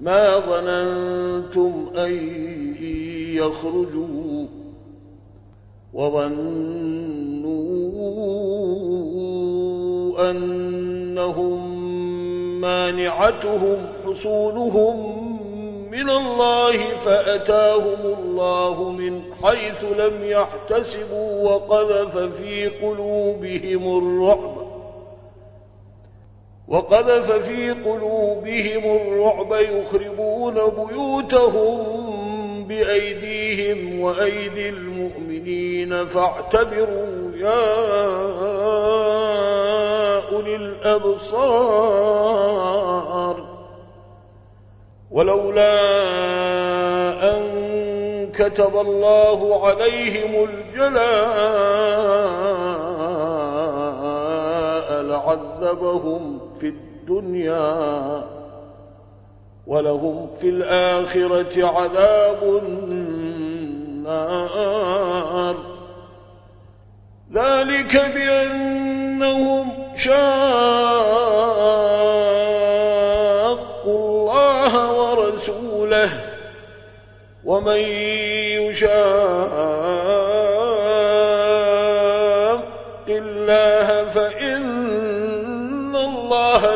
ما ظننتم أن يخرجوا وظنوا أنهم مانعتهم حصولهم من الله فأتاهم الله من حيث لم يحتسبوا وقذف في قلوبهم الرعب. وقذف في قلوبهم الرعب يخربون بيوتهم بأيديهم وأيدي المؤمنين فاعتبروا يا أولي الأبصار ولولا أن كتب الله عليهم الجلاء لعذبهم في الدنيا ولهم في الآخرة عذاب النار. ذلك بأنهم شاقوا الله ورسوله. ومن يشاق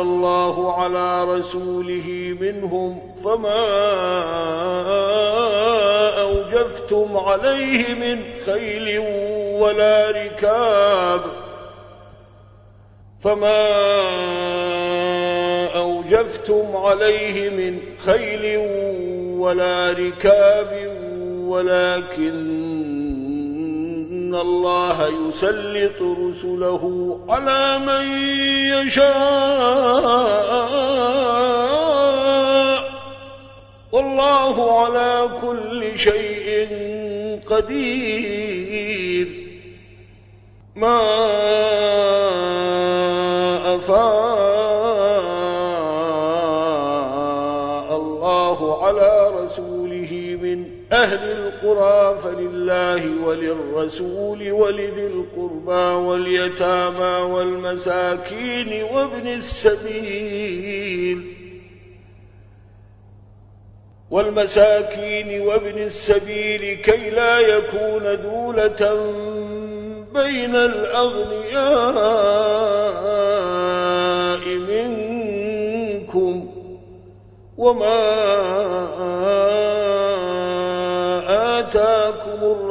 الله على رسوله منهم فما أوجفتم عليه من خيل ولا ركاب فما أوجفتم عليه من خيل ولا ركاب ولكن الله يسلط رسله على من يشاء والله على كل شيء قدير ما أفاء الله على رسوله من أهل القرى فلله وللرسول ولذي القربى واليتامى والمساكين وابن السبيل والمساكين وابن السبيل كي لا يكون دولة بين الأغنياء منكم وما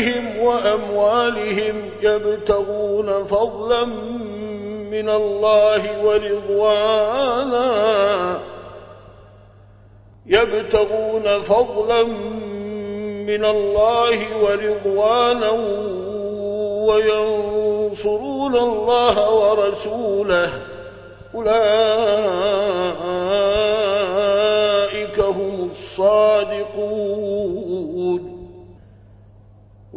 ديارهم وأموالهم يبتغون فضلا من الله ورضوانا. يبتغون فضلا من الله ورضوانا وينصرون الله ورسوله. أولئك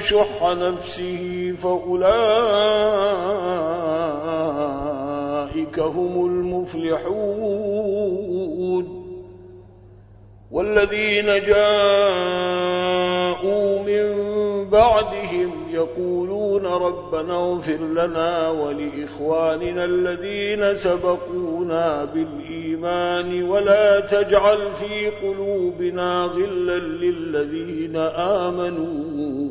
شح نفسه فأولئك هم المفلحون والذين جاءوا من بعدهم يقولون ربنا اغفر لنا ولإخواننا الذين سبقونا بالإيمان ولا تجعل في قلوبنا غلا للذين آمنوا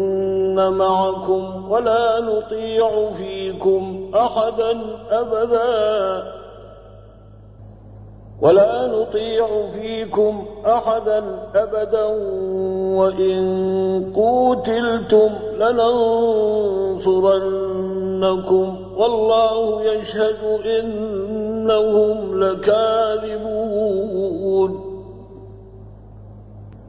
معكم ولا نطيع فيكم أحدا أبدا. ولا نطيع فيكم أحدا أبدا. وإن قوتلتم لننصرنكم والله يشهد إنهم لكاذبون.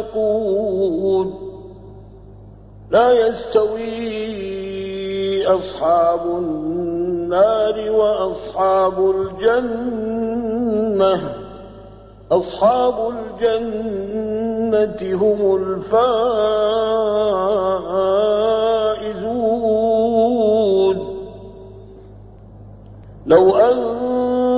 الفاسقون. لا يستوي أصحاب النار وأصحاب الجنة. أصحاب الجنة هم الفائزون. لو